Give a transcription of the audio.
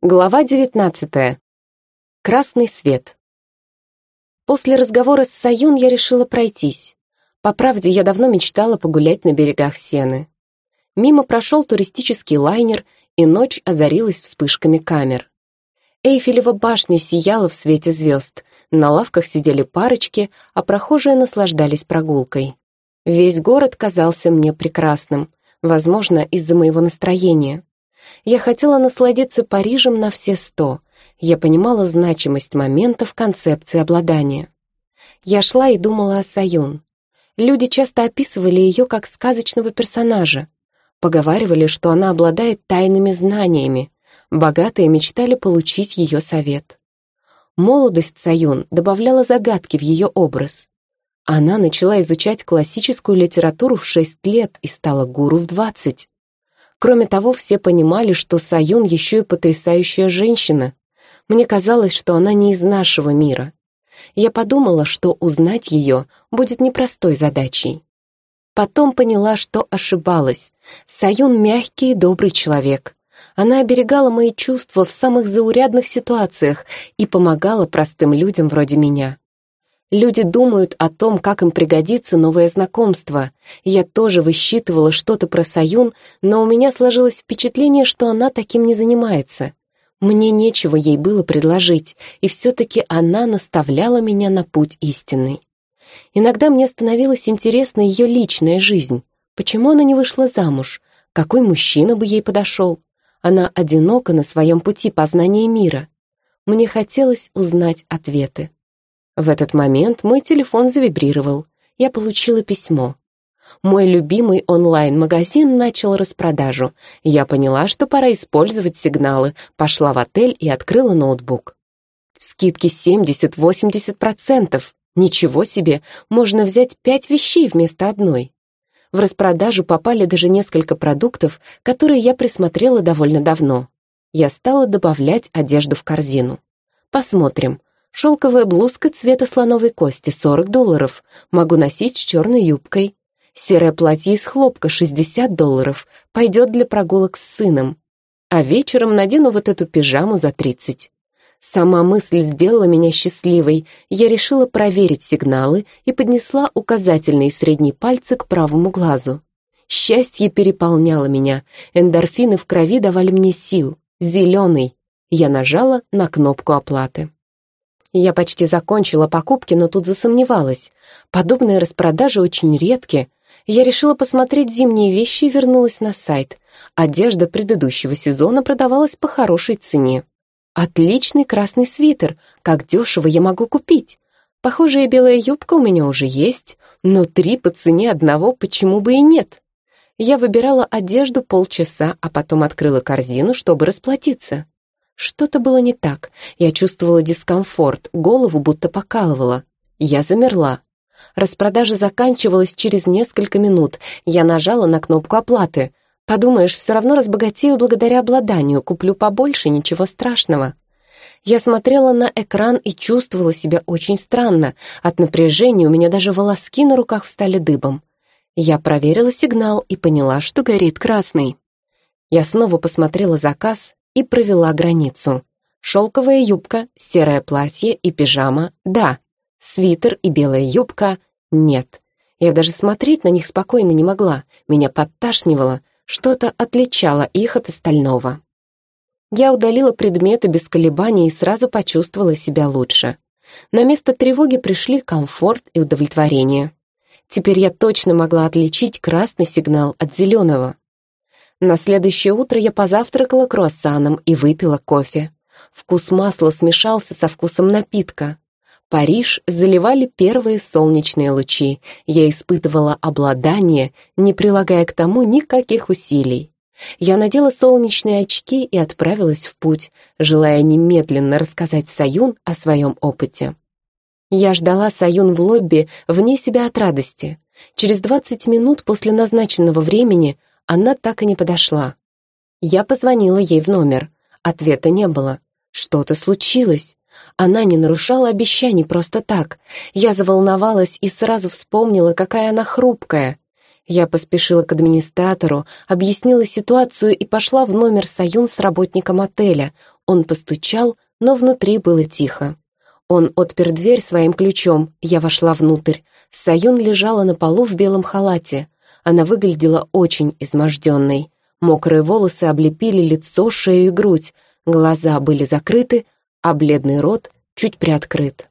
Глава 19. Красный свет. После разговора с Саюн я решила пройтись. По правде, я давно мечтала погулять на берегах Сены. Мимо прошел туристический лайнер, и ночь озарилась вспышками камер. Эйфелева башня сияла в свете звезд, на лавках сидели парочки, а прохожие наслаждались прогулкой. Весь город казался мне прекрасным, возможно, из-за моего настроения. Я хотела насладиться Парижем на все сто. Я понимала значимость момента в концепции обладания. Я шла и думала о Саюн. Люди часто описывали ее как сказочного персонажа. Поговаривали, что она обладает тайными знаниями. Богатые мечтали получить ее совет. Молодость Саюн добавляла загадки в ее образ. Она начала изучать классическую литературу в шесть лет и стала гуру в двадцать. Кроме того, все понимали, что Саюн еще и потрясающая женщина. Мне казалось, что она не из нашего мира. Я подумала, что узнать ее будет непростой задачей. Потом поняла, что ошибалась. Саюн мягкий и добрый человек. Она оберегала мои чувства в самых заурядных ситуациях и помогала простым людям вроде меня. Люди думают о том, как им пригодится новое знакомство. Я тоже высчитывала что-то про Саюн, но у меня сложилось впечатление, что она таким не занимается. Мне нечего ей было предложить, и все-таки она наставляла меня на путь истинный. Иногда мне становилась интересна ее личная жизнь. Почему она не вышла замуж? Какой мужчина бы ей подошел? Она одинока на своем пути познания мира. Мне хотелось узнать ответы. В этот момент мой телефон завибрировал. Я получила письмо. Мой любимый онлайн-магазин начал распродажу. Я поняла, что пора использовать сигналы, пошла в отель и открыла ноутбук. Скидки 70-80%. Ничего себе, можно взять пять вещей вместо одной. В распродажу попали даже несколько продуктов, которые я присмотрела довольно давно. Я стала добавлять одежду в корзину. Посмотрим, Шелковая блузка цвета слоновой кости, 40 долларов. Могу носить с черной юбкой. Серое платье из хлопка, 60 долларов. Пойдет для прогулок с сыном. А вечером надену вот эту пижаму за 30. Сама мысль сделала меня счастливой. Я решила проверить сигналы и поднесла указательный и средний пальцы к правому глазу. Счастье переполняло меня. Эндорфины в крови давали мне сил. Зеленый. Я нажала на кнопку оплаты. Я почти закончила покупки, но тут засомневалась. Подобные распродажи очень редки. Я решила посмотреть зимние вещи и вернулась на сайт. Одежда предыдущего сезона продавалась по хорошей цене. Отличный красный свитер. Как дешево я могу купить? Похожая белая юбка у меня уже есть, но три по цене одного почему бы и нет? Я выбирала одежду полчаса, а потом открыла корзину, чтобы расплатиться. Что-то было не так. Я чувствовала дискомфорт, голову будто покалывала. Я замерла. Распродажа заканчивалась через несколько минут. Я нажала на кнопку оплаты. Подумаешь, все равно разбогатею благодаря обладанию, куплю побольше, ничего страшного. Я смотрела на экран и чувствовала себя очень странно. От напряжения у меня даже волоски на руках встали дыбом. Я проверила сигнал и поняла, что горит красный. Я снова посмотрела заказ и провела границу. Шелковая юбка, серое платье и пижама — да. Свитер и белая юбка — нет. Я даже смотреть на них спокойно не могла. Меня подташнивало, что-то отличало их от остального. Я удалила предметы без колебаний и сразу почувствовала себя лучше. На место тревоги пришли комфорт и удовлетворение. Теперь я точно могла отличить красный сигнал от зеленого. На следующее утро я позавтракала круассаном и выпила кофе. Вкус масла смешался со вкусом напитка. Париж заливали первые солнечные лучи. Я испытывала обладание, не прилагая к тому никаких усилий. Я надела солнечные очки и отправилась в путь, желая немедленно рассказать Саюн о своем опыте. Я ждала Саюн в лобби вне себя от радости. Через 20 минут после назначенного времени она так и не подошла. Я позвонила ей в номер. Ответа не было. Что-то случилось. Она не нарушала обещаний просто так. Я заволновалась и сразу вспомнила, какая она хрупкая. Я поспешила к администратору, объяснила ситуацию и пошла в номер Саюн с работником отеля. Он постучал, но внутри было тихо. Он отпер дверь своим ключом, я вошла внутрь. Саюн лежала на полу в белом халате. Она выглядела очень изможденной. Мокрые волосы облепили лицо, шею и грудь. Глаза были закрыты, а бледный рот чуть приоткрыт.